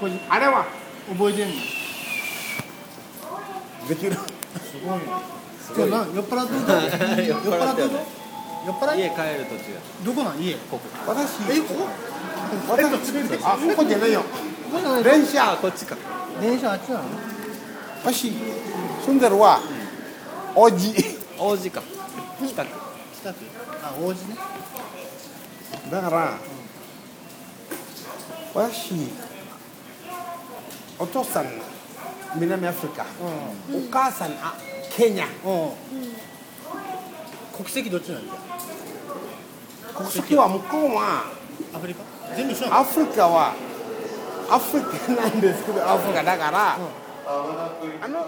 これあれは覚えてんの？できる。すごい今日な酔っ払ってると 酔っ払ってるね酔っ払い家帰る途中。どこなん？家。ここ。私。えここ？私あここじゃないよ。ここじゃない電車。あこっちか。電車あっちなの？私住んでるは王子。王子か。北区北区あ王子ね。だから私お父さん南アフリカ。うお母さんあケニア。んうん。国籍どっちなんじゃ国籍は向こうはアフリカ全部一緒アフリカはアフリカなんですけどアフリカだから、あの